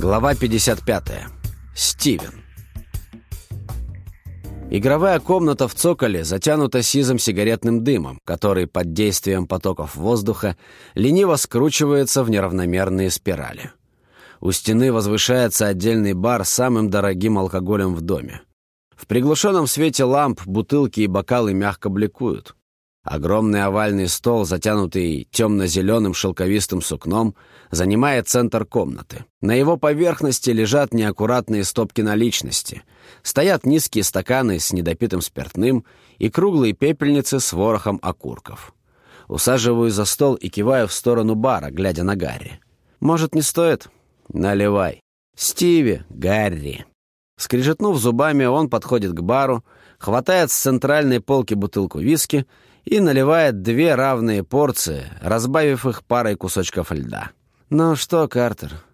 Глава 55. Стивен. Игровая комната в цоколе затянута сизым сигаретным дымом, который под действием потоков воздуха лениво скручивается в неравномерные спирали. У стены возвышается отдельный бар с самым дорогим алкоголем в доме. В приглушенном свете ламп бутылки и бокалы мягко бликуют. Огромный овальный стол, затянутый темно-зеленым шелковистым сукном, занимает центр комнаты. На его поверхности лежат неаккуратные стопки наличности. Стоят низкие стаканы с недопитым спиртным и круглые пепельницы с ворохом окурков. Усаживаю за стол и киваю в сторону бара, глядя на Гарри. «Может, не стоит?» «Наливай». «Стиви, Гарри». Скрежетнув зубами, он подходит к бару, хватает с центральной полки бутылку виски и наливает две равные порции, разбавив их парой кусочков льда. «Ну что, Картер?»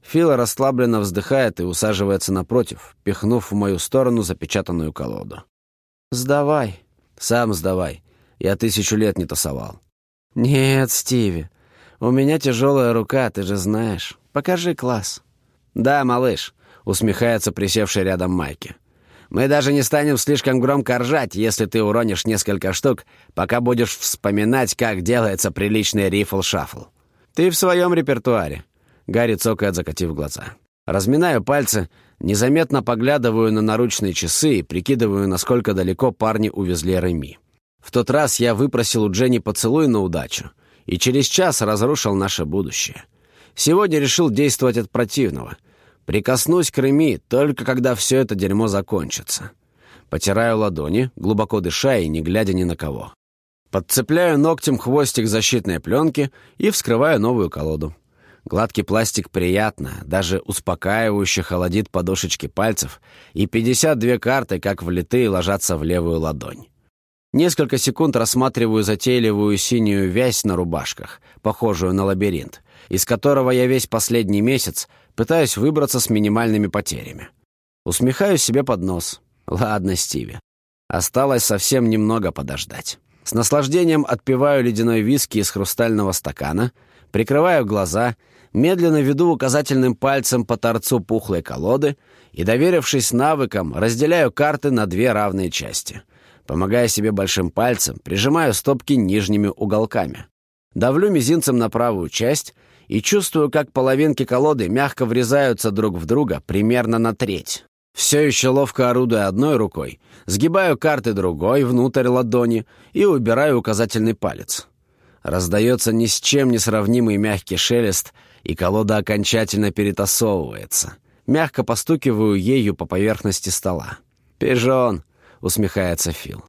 Фил расслабленно вздыхает и усаживается напротив, пихнув в мою сторону запечатанную колоду. «Сдавай». «Сам сдавай. Я тысячу лет не тасовал». «Нет, Стиви, у меня тяжелая рука, ты же знаешь. Покажи класс». «Да, малыш», — усмехается присевший рядом Майки. Мы даже не станем слишком громко ржать, если ты уронишь несколько штук, пока будешь вспоминать, как делается приличный рифл-шафл. Ты в своем репертуаре. Гарри цокает, закатив глаза. Разминаю пальцы, незаметно поглядываю на наручные часы и прикидываю, насколько далеко парни увезли Реми. В тот раз я выпросил у Дженни поцелуй на удачу и через час разрушил наше будущее. Сегодня решил действовать от противного — Прикоснусь к Реми только когда все это дерьмо закончится. Потираю ладони, глубоко дыша и не глядя ни на кого. Подцепляю ногтем хвостик защитной пленки и вскрываю новую колоду. Гладкий пластик приятно, даже успокаивающе холодит подошечки пальцев, и 52 карты, как влитые, ложатся в левую ладонь. Несколько секунд рассматриваю затейливую синюю вязь на рубашках, похожую на лабиринт, из которого я весь последний месяц пытаюсь выбраться с минимальными потерями. Усмехаюсь себе под нос. Ладно, Стиви. Осталось совсем немного подождать. С наслаждением отпиваю ледяной виски из хрустального стакана, прикрываю глаза, медленно веду указательным пальцем по торцу пухлой колоды и, доверившись навыкам, разделяю карты на две равные части. Помогая себе большим пальцем, прижимаю стопки нижними уголками. Давлю мизинцем на правую часть и чувствую, как половинки колоды мягко врезаются друг в друга примерно на треть. Все еще ловко орудуя одной рукой, сгибаю карты другой внутрь ладони и убираю указательный палец. Раздается ни с чем не сравнимый мягкий шелест, и колода окончательно перетасовывается. Мягко постукиваю ею по поверхности стола. «Пижон!» — усмехается Фил.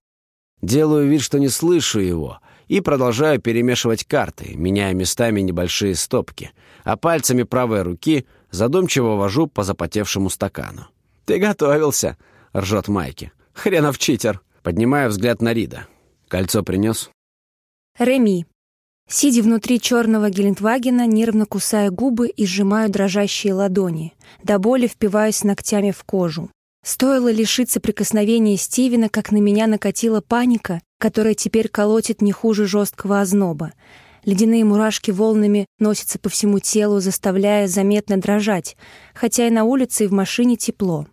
Делаю вид, что не слышу его — и продолжаю перемешивать карты, меняя местами небольшие стопки, а пальцами правой руки задумчиво вожу по запотевшему стакану. «Ты готовился!» — ржет Майки. «Хренов читер!» Поднимаю взгляд на Рида. «Кольцо принес?» Реми. Сидя внутри черного Гелендвагена, нервно кусая губы и сжимаю дрожащие ладони, до боли впиваюсь ногтями в кожу. Стоило лишиться прикосновения Стивена, как на меня накатила паника, которая теперь колотит не хуже жесткого озноба. Ледяные мурашки волнами носятся по всему телу, заставляя заметно дрожать, хотя и на улице и в машине тепло.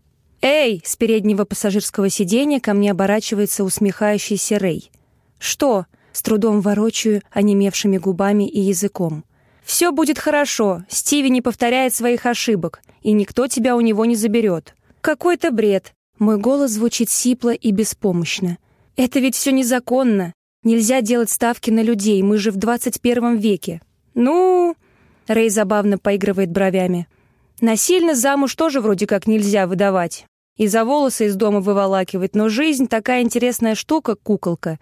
«Эй!» — с переднего пассажирского сиденья ко мне оборачивается усмехающийся Рэй. «Что?» — с трудом ворочаю онемевшими губами и языком. «Все будет хорошо, Стиви не повторяет своих ошибок, и никто тебя у него не заберет». «Какой-то бред!» Мой голос звучит сипло и беспомощно. «Это ведь все незаконно. Нельзя делать ставки на людей, мы же в 21 веке». «Ну...» Рэй забавно поигрывает бровями. «Насильно замуж тоже вроде как нельзя выдавать. И за волосы из дома выволакивать, но жизнь такая интересная штука, куколка,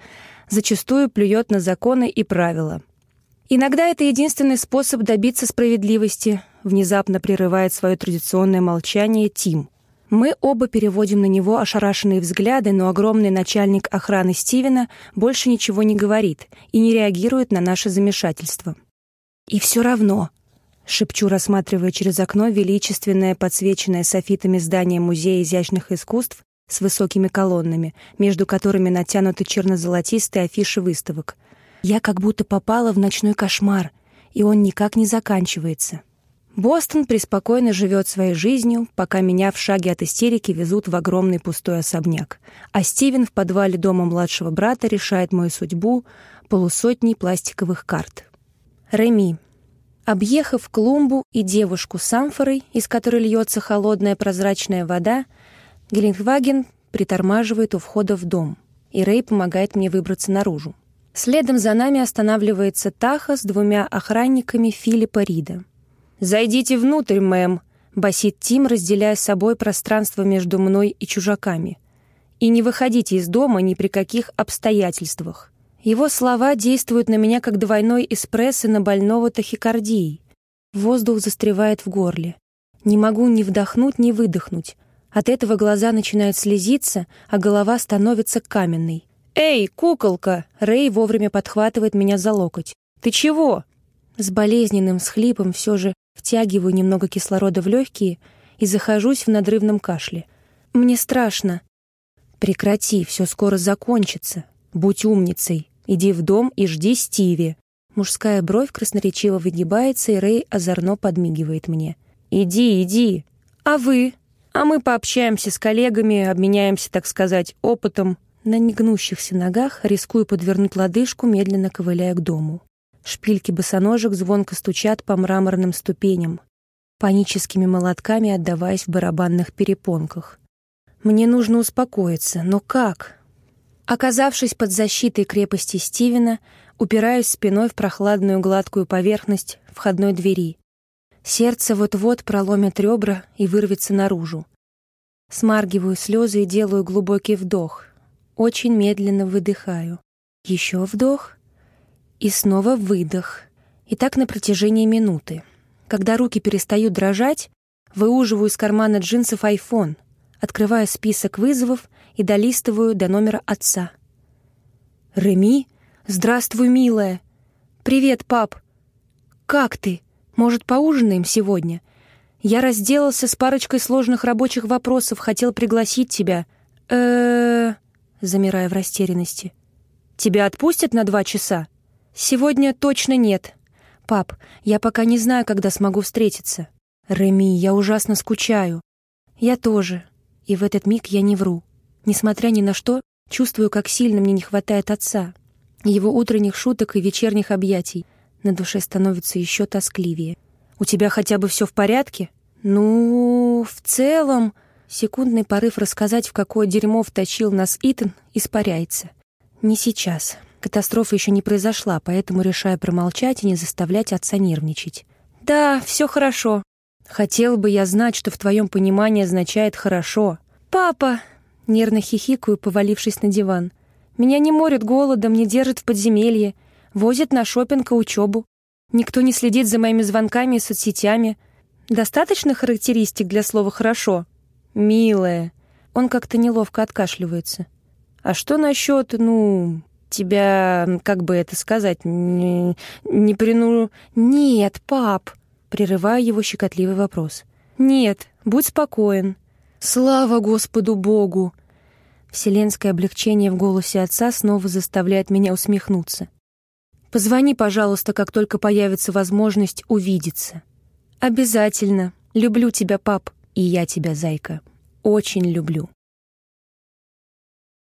зачастую плюет на законы и правила». Иногда это единственный способ добиться справедливости, внезапно прерывает свое традиционное молчание Тим. Мы оба переводим на него ошарашенные взгляды, но огромный начальник охраны Стивена больше ничего не говорит и не реагирует на наше замешательство. «И все равно», — шепчу, рассматривая через окно величественное, подсвеченное софитами здание Музея изящных искусств с высокими колоннами, между которыми натянуты черно-золотистые афиши выставок. Я как будто попала в ночной кошмар, и он никак не заканчивается. Бостон преспокойно живет своей жизнью, пока меня в шаге от истерики везут в огромный пустой особняк, а Стивен в подвале дома младшего брата решает мою судьбу полусотней пластиковых карт. Реми. Объехав клумбу и девушку с амфорой, из которой льется холодная прозрачная вода, Гелендваген притормаживает у входа в дом, и Рэй помогает мне выбраться наружу. Следом за нами останавливается Таха с двумя охранниками Филиппа Рида. «Зайдите внутрь, мэм», — басит Тим, разделяя с собой пространство между мной и чужаками. «И не выходите из дома ни при каких обстоятельствах». Его слова действуют на меня, как двойной эспрессо на больного тахикардией. Воздух застревает в горле. Не могу ни вдохнуть, ни выдохнуть. От этого глаза начинают слезиться, а голова становится каменной. «Эй, куколка!» Рэй вовремя подхватывает меня за локоть. «Ты чего?» С болезненным схлипом все же втягиваю немного кислорода в легкие и захожусь в надрывном кашле. «Мне страшно». «Прекрати, все скоро закончится. Будь умницей. Иди в дом и жди Стиви». Мужская бровь красноречиво выгибается, и Рэй озорно подмигивает мне. «Иди, иди. А вы? А мы пообщаемся с коллегами, обменяемся, так сказать, опытом». На негнущихся ногах рискую подвернуть лодыжку, медленно ковыляя к дому. Шпильки босоножек звонко стучат по мраморным ступеням, паническими молотками отдаваясь в барабанных перепонках. Мне нужно успокоиться, но как? Оказавшись под защитой крепости Стивена, упираюсь спиной в прохладную гладкую поверхность входной двери. Сердце вот-вот проломит ребра и вырвется наружу. Смаргиваю слезы и делаю глубокий вдох. Очень медленно выдыхаю. Еще вдох — и снова выдох. И так на протяжении минуты. Когда руки перестают дрожать, выуживаю из кармана джинсов iPhone, открываю список вызовов и долистываю до номера отца. «Реми? Здравствуй, милая!» «Привет, пап!» «Как ты? Может, поужинаем сегодня?» «Я разделался с парочкой сложных рабочих вопросов, хотел пригласить тебя». э замирая в растерянности. «Тебя отпустят на два часа?» «Сегодня точно нет. Пап, я пока не знаю, когда смогу встретиться. Реми, я ужасно скучаю. Я тоже. И в этот миг я не вру. Несмотря ни на что, чувствую, как сильно мне не хватает отца. Его утренних шуток и вечерних объятий. На душе становится еще тоскливее. «У тебя хотя бы все в порядке?» «Ну, в целом...» Секундный порыв рассказать, в какое дерьмо вточил нас Итан, испаряется. «Не сейчас. Катастрофа еще не произошла, поэтому решаю промолчать и не заставлять отца нервничать. «Да, все хорошо. Хотел бы я знать, что в твоем понимании означает «хорошо». «Папа!» — нервно хихикаю, повалившись на диван. «Меня не морят голодом, не держат в подземелье, возят на шопинг и учебу. Никто не следит за моими звонками и соцсетями. Достаточно характеристик для слова «хорошо»?» «Милая». Он как-то неловко откашливается. «А что насчет, ну, тебя, как бы это сказать, не, не прину... Нет, пап, прерываю его щекотливый вопрос. Нет, будь спокоен. Слава Господу Богу! Вселенское облегчение в голосе отца снова заставляет меня усмехнуться. Позвони, пожалуйста, как только появится возможность увидеться. Обязательно. Люблю тебя, пап. И я тебя, зайка. Очень люблю.